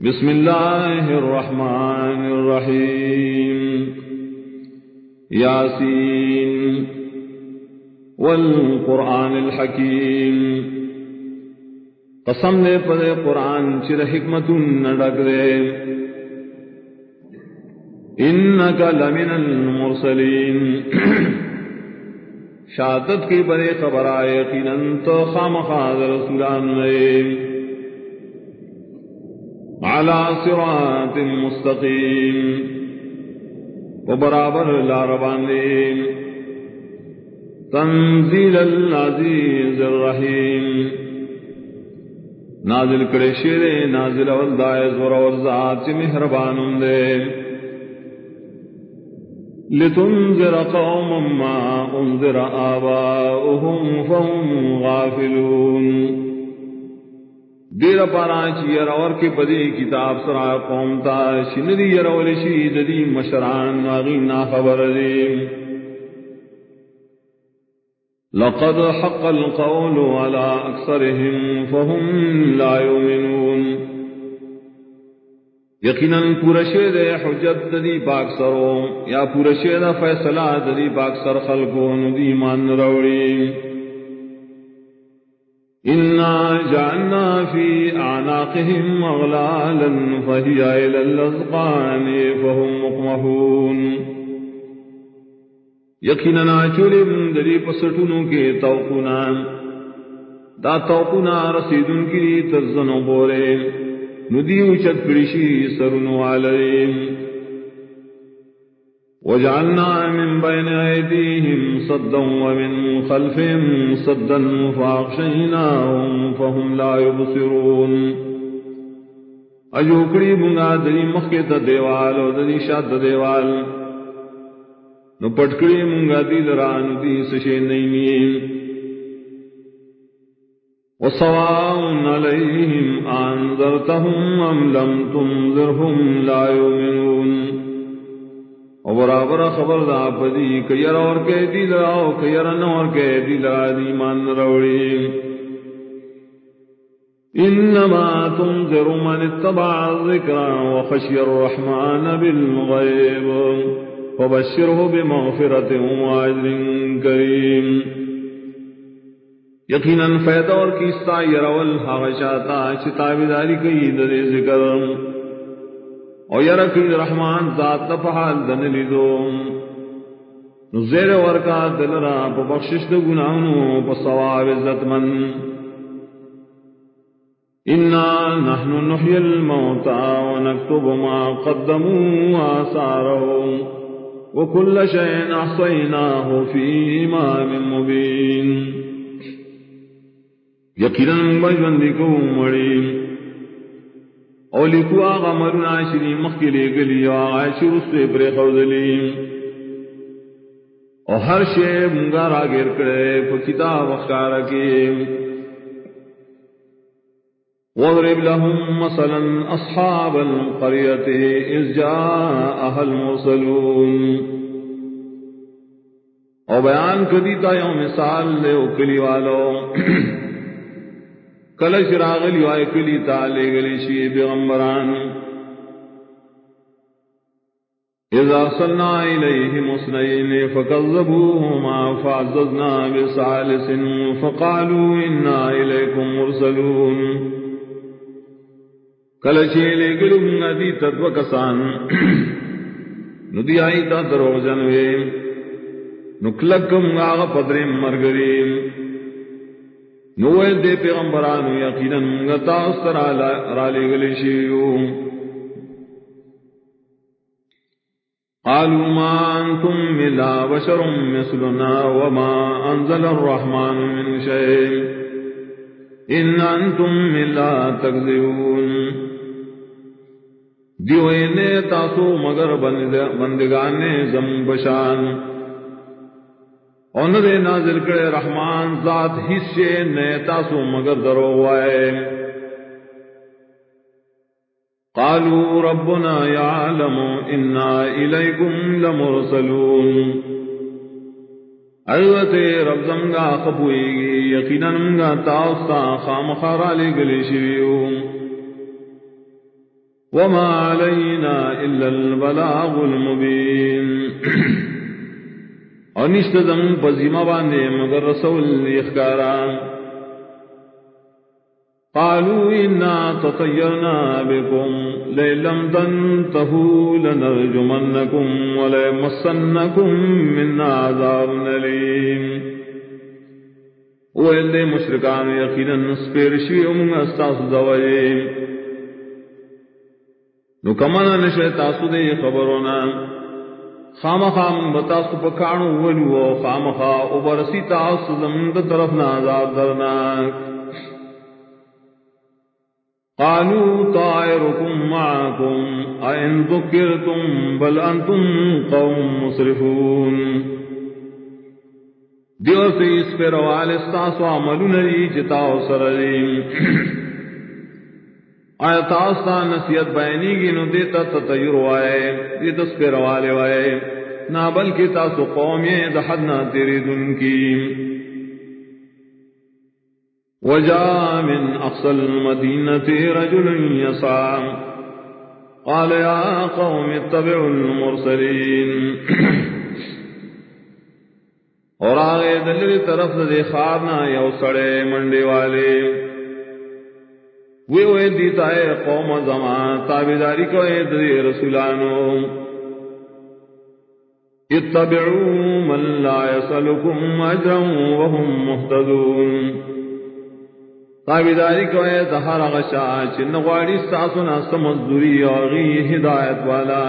بسم الله الرحمن الرحيم ياسين والقرآن الحكيم قسم نے پدے قرآن چر حکمت نڈک دے انك لمن المرسلين شاتت کی بڑے خبر آئے یقینا تو خامخاذ رسولان نے على صراط مستقيم. وبرابر لا ربان تنزيل العزيز الرحيم نازل کرے شیر، نازل والدائز ورورزات مہربان دے لتنذر قوما ما انذر آباؤهم فهم غافلون. دیر پارا چی یر اور کے پدی کتاب سرا قوم تا شندی یر اور شید مشران واغی نا خبر دی. لقد حق القول على اکثرهم فهم لا يؤمنون یقینا پورا شید حجت دی پاک سرو یا پورا شید فیصلہ دی پاک سر خلقوں دی مان روڑی إنا جعلنا في أعناقهم أغلالا فهي إلى اللذقان فهم مقمحون یقیناً چولے من دری پسٹنوں کے توقنا دا توقنا رسیدن کی ترزنوں بورے ندیو چت پڑشی سرنو علیہم وجعلنا من بين أيديهم صدا ومن خلفهم صدا فأغشيناهم فهم لا يبصرون. اجو کڑی منگا دری مخی تا شاد دیوال نو پٹکڑی منگا دی لران دی سشے نیمین وصواء عليهم أنذرتهم أم لم تنذرهم لا يؤمنون. او برابر خبر دا پدی، کیر اور کے دل آو کیر نور کے دل آدی من روڑی۔ انما تنذر من اتبع الذکر وخشی الرحمن بالغیب فبشره بمغفرت وعجر کریم۔ یقینا فیدہ اور کیستا یرول حاغشاتا چتابداری کئی در ذکرم او یرکی رحمان ذات تفحال دن لیدو زیر ورکا دل را پا بخشش دو گناہنو پا صواب عزت من. انا نحن نحی الموتا ونکتب ما قدموا آثارهم وكل شيء أحصيناه في إمام مبين. يقينا مجوندكم مريم او لکو آغا مرنا شری مخی لے گلی آغا شروع سے برے خوزلی. او ہر شے منگا را گر کرے پا کتاب اخکارا کی. وضرب لهم مثلا اصحاب القرية اذ جاءها المرسلون. او بیان کدیتا یوم مثال لے اکلی والو. کل شراغل یو کلی تالے گلی شی پیغمبران. اذا صلنا فکذبوہما فعززنا بسالس فقالوا انا الیکم مرسلون. کل گلو تدو کسان. ندی آئی تا دروغ جنوے نکلکم آغا پدرم مرگریم نوے دے پیغمبرانو یقینا منگتا استر را لے گلے شیو. قالوا ما أنتم ملا بشر مثلنا وما أنزل الرحمن من شيء. إن أنتم ملا تكذبون. دیوئے تاسو مگر بندگانے زم بشان. اور دے نازل کرے رحمان ذات حصے نئے تاسو مگر درو وائے قالوا ربنا يعلم إنا إليكم لمرسلون۔ الوت رب زمگا قبوئی گی یقینا منگا تاوستا خام خارا لے گلے شویو۔ وما علينا إلا البلاغ المبين۔ اور نشت زمون باندے مگر رسول اخکارا. قالوا إنا تطيرنا بكم لئن تنتهوا لنرجمنكم وليمسنكم منا عذاب أليم وإلي مشركان يقينا سپیرشوی امون استاس دوائیم. نو کمانا نشے تاسو دے خبرونا. خام خام بتاسو پکانو ولو خام خا او برسی تاسو زمند طرف نازاد درناک. قالوا طائركم معكم أئن ذكرتم بل أنتم قوم مسرفون. دیو سے اس پر والستاس وعملون لی جتاو سرلیم آیا تاستا نصیحت بیانی گی نو دیتا تطیر وائے دی دس پیر والے وائے نا بلکہ تاسو قومی دحدنا تیری دن کی وجا من اقصى المدينة رجل يسعى قال يا قوم، اتبعوا المرسلين اور آگے دلری طرف دے خارنا یو سڑے منڈے والے. وی وی دیتا ہے قوم زمان تابداری کو اے دی رسولانو اتبعو من لا يسلكم اجرا وهم محتدون تابداری کو اے دہر غشا چن غواری ستاسونا سمزدوری اور غی ہدایت والا